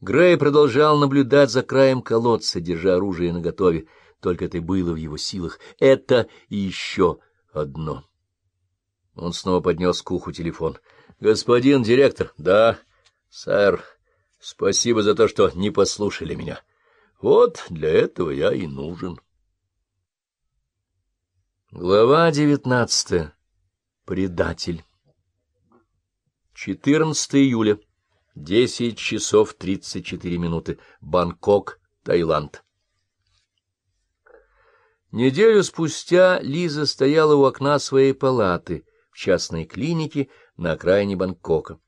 Грей продолжал наблюдать за краем колодца, держа оружие наготове. Только это было в его силах. Это еще одно. Он снова поднес к уху телефон. — Господин директор. — Да, сэр. Спасибо за то, что не послушали меня. Вот для этого я и нужен. Глава девятнадцатая. Предатель. 14 июля. 10 часов 34 минуты. Бангкок, Таиланд. Неделю спустя Лиза стояла у окна своей палаты в частной клинике на окраине Бангкока.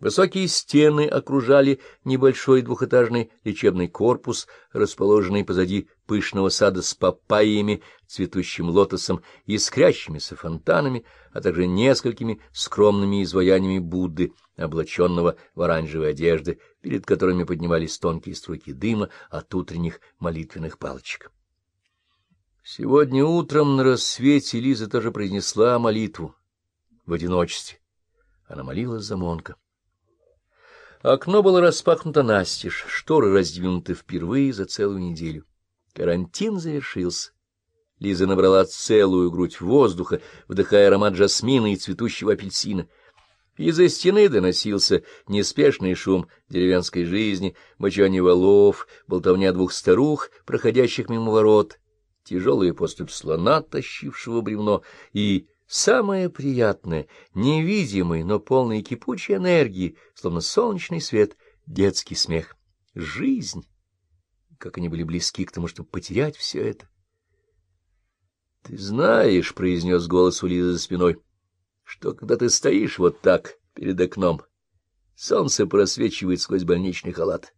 Высокие стены окружали небольшой двухэтажный лечебный корпус, расположенный позади пышного сада с папайями, цветущим лотосом, искрящимися фонтанами, а также несколькими скромными изваяниями Будды, облаченного в оранжевые одежды, перед которыми поднимались тонкие струйки дыма от утренних молитвенных палочек. Сегодня утром на рассвете Лиза тоже произнесла молитву в одиночестве. Она молилась за Монка. Окно было распахнуто настежь, шторы раздвинуты впервые за целую неделю. Карантин завершился. Лиза набрала целую грудь воздуха, вдыхая аромат жасмина и цветущего апельсина. Из-за стены доносился неспешный шум деревенской жизни, мочание валов, болтовня двух старух, проходящих мимо ворот, тяжелая поступь слона, тащившего бревно, и Самое приятное, невидимый, но полный кипучей энергии, словно солнечный свет, детский смех. Жизнь! Как они были близки к тому, чтобы потерять все это. — Ты знаешь, — произнес голос у Лизы за спиной, — что когда ты стоишь вот так перед окном, солнце просвечивает сквозь больничный халат,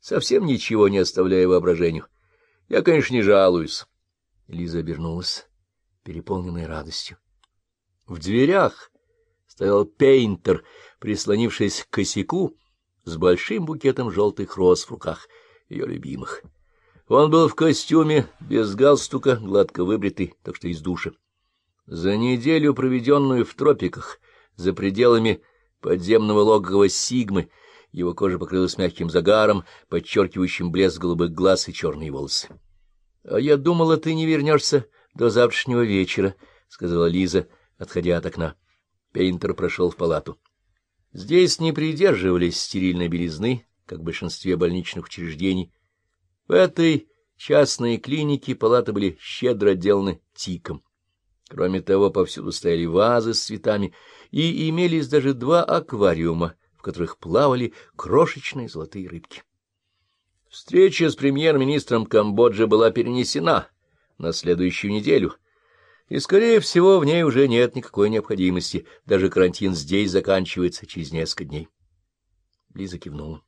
совсем ничего не оставляя воображению. Я, конечно, не жалуюсь. Лиза обернулась, переполненная радостью. В дверях стоял пейнтер, прислонившись к косяку с большим букетом желтых роз в руках, ее любимых. Он был в костюме, без галстука, гладко выбритый, так что из душа. За неделю, проведенную в тропиках, за пределами подземного логова Сигмы, его кожа покрылась мягким загаром, подчеркивающим блеск голубых глаз и черные волосы. — А я думала, ты не вернешься до завтрашнего вечера, — сказала Лиза, — отходя от окна. Пейнтер прошел в палату. Здесь не придерживались стерильной белизны, как в большинстве больничных учреждений. В этой частной клинике палаты были щедро отделаны тиком. Кроме того, повсюду стояли вазы с цветами, и имелись даже два аквариума, в которых плавали крошечные золотые рыбки. Встреча с премьер-министром Камбоджи была перенесена на следующую неделю — и, скорее всего, в ней уже нет никакой необходимости. Даже карантин здесь заканчивается через несколько дней. Лиза кивнула.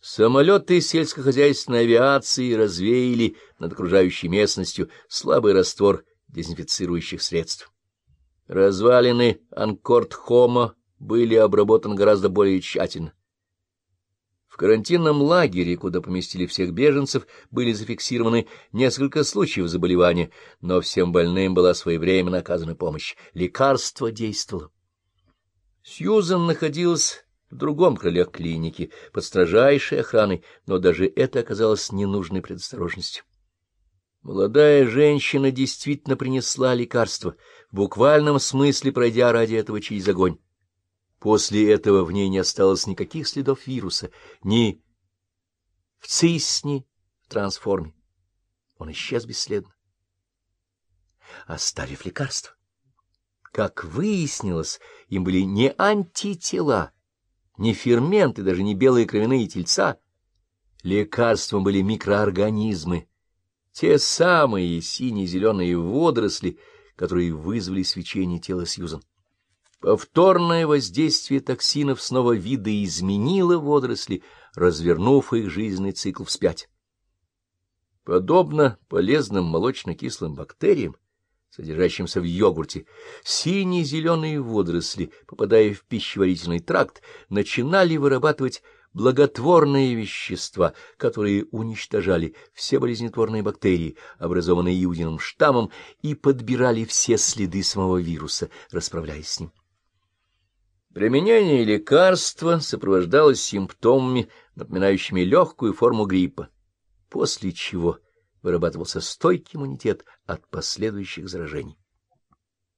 Самолеты сельскохозяйственной авиации развеяли над окружающей местностью слабый раствор дезинфицирующих средств. Развалины Анкорд-Хома были обработаны гораздо более тщательно карантинном лагере, куда поместили всех беженцев, были зафиксированы несколько случаев заболевания, но всем больным была своевременно оказана помощь. Лекарство действовало. Сьюзан находилась в другом крыле клиники, под строжайшей охраной, но даже это оказалось ненужной предосторожностью. Молодая женщина действительно принесла лекарство, в буквальном смысле пройдя ради этого через огонь. После этого в ней не осталось никаких следов вируса, ни в ЦИС, ни в трансформе. Он исчез бесследно, оставив лекарство. Как выяснилось, им были не антитела, не ферменты, даже не белые кровяные тельца. Лекарством были микроорганизмы, те самые сине-зеленые водоросли, которые вызвали свечение тела Сьюзан. Повторное воздействие токсинов снова видоизменило водоросли, развернув их жизненный цикл вспять. Подобно полезным молочно-кислым бактериям, содержащимся в йогурте, синие-зеленые водоросли, попадая в пищеварительный тракт, начинали вырабатывать благотворные вещества, которые уничтожали все болезнетворные бактерии, образованные иудиным штаммом, и подбирали все следы самого вируса, расправляясь с ним. Применение лекарства сопровождалось симптомами, напоминающими легкую форму гриппа, после чего вырабатывался стойкий иммунитет от последующих заражений.